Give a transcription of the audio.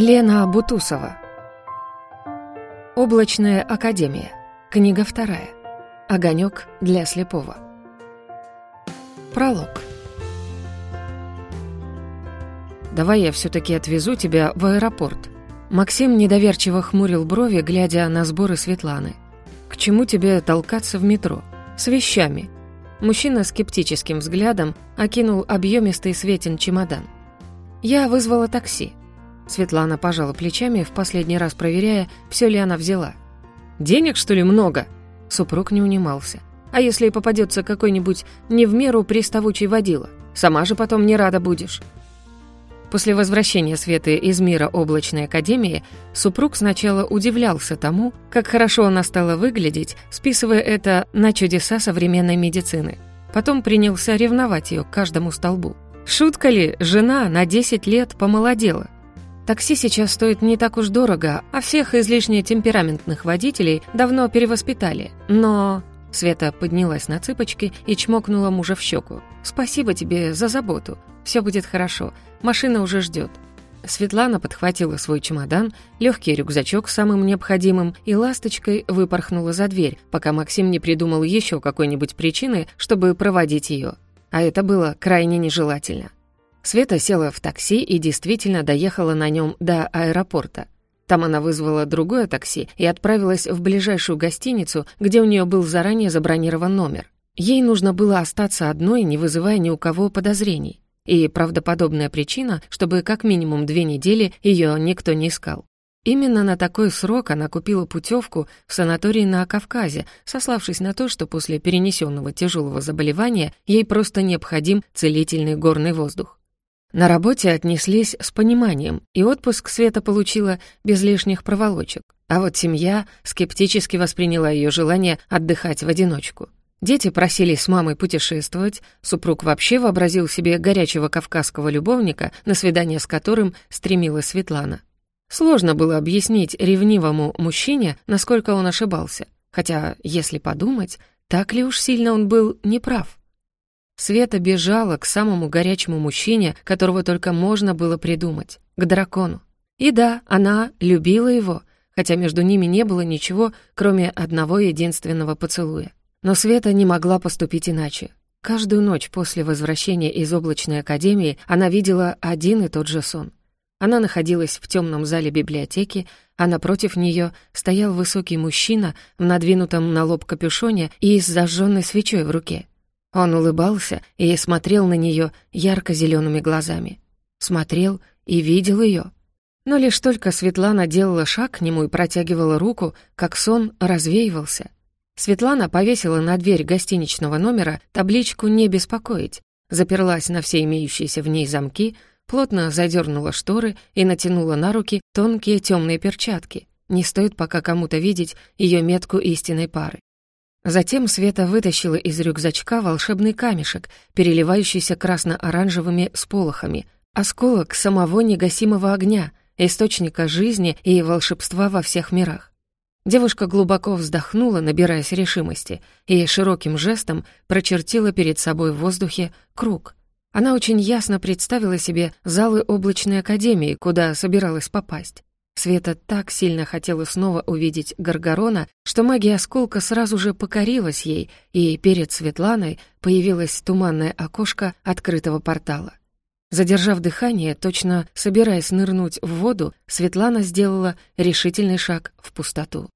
Лена Бутусова. Облачная академия. Книга вторая. Огонек для слепого. Пролог. «Давай я все-таки отвезу тебя в аэропорт». Максим недоверчиво хмурил брови, глядя на сборы Светланы. «К чему тебе толкаться в метро? С вещами». Мужчина скептическим взглядом окинул объемистый Светин чемодан. «Я вызвала такси. Светлана пожала плечами, в последний раз проверяя, все ли она взяла. «Денег, что ли, много?» Супруг не унимался. «А если попадется какой-нибудь не в меру приставучий водила? Сама же потом не рада будешь». После возвращения Светы из мира облачной академии супруг сначала удивлялся тому, как хорошо она стала выглядеть, списывая это на чудеса современной медицины. Потом принялся ревновать ее к каждому столбу. Шутка ли, жена на 10 лет помолодела – Такси сейчас стоит не так уж дорого, а всех излишне темпераментных водителей давно перевоспитали. Но... Света поднялась на цыпочки и чмокнула мужа в щеку. «Спасибо тебе за заботу. Все будет хорошо. Машина уже ждет. Светлана подхватила свой чемодан, легкий рюкзачок с самым необходимым и ласточкой выпорхнула за дверь, пока Максим не придумал еще какой-нибудь причины, чтобы проводить ее. А это было крайне нежелательно. Света села в такси и действительно доехала на нем до аэропорта. Там она вызвала другое такси и отправилась в ближайшую гостиницу, где у нее был заранее забронирован номер. Ей нужно было остаться одной, не вызывая ни у кого подозрений. И правдоподобная причина, чтобы как минимум две недели ее никто не искал. Именно на такой срок она купила путевку в санаторий на Кавказе, сославшись на то, что после перенесенного тяжелого заболевания ей просто необходим целительный горный воздух. На работе отнеслись с пониманием, и отпуск Света получила без лишних проволочек. А вот семья скептически восприняла ее желание отдыхать в одиночку. Дети просили с мамой путешествовать, супруг вообще вообразил себе горячего кавказского любовника, на свидание с которым стремилась Светлана. Сложно было объяснить ревнивому мужчине, насколько он ошибался. Хотя, если подумать, так ли уж сильно он был неправ? Света бежала к самому горячему мужчине, которого только можно было придумать, к дракону. И да, она любила его, хотя между ними не было ничего, кроме одного единственного поцелуя. Но Света не могла поступить иначе. Каждую ночь после возвращения из облачной академии она видела один и тот же сон. Она находилась в темном зале библиотеки, а напротив нее стоял высокий мужчина в надвинутом на лоб капюшоне и с зажженной свечой в руке. Он улыбался и смотрел на нее ярко-зелеными глазами. Смотрел и видел ее. Но лишь только Светлана делала шаг к нему и протягивала руку, как сон развеивался. Светлана повесила на дверь гостиничного номера табличку «Не беспокоить», заперлась на все имеющиеся в ней замки, плотно задернула шторы и натянула на руки тонкие темные перчатки. Не стоит пока кому-то видеть ее метку истинной пары. Затем Света вытащила из рюкзачка волшебный камешек, переливающийся красно-оранжевыми сполохами, осколок самого негасимого огня, источника жизни и волшебства во всех мирах. Девушка глубоко вздохнула, набираясь решимости, и широким жестом прочертила перед собой в воздухе круг. Она очень ясно представила себе залы облачной академии, куда собиралась попасть. Света так сильно хотела снова увидеть Гаргорона, что магия осколка сразу же покорилась ей, и перед Светланой появилось туманное окошко открытого портала. Задержав дыхание, точно собираясь нырнуть в воду, Светлана сделала решительный шаг в пустоту.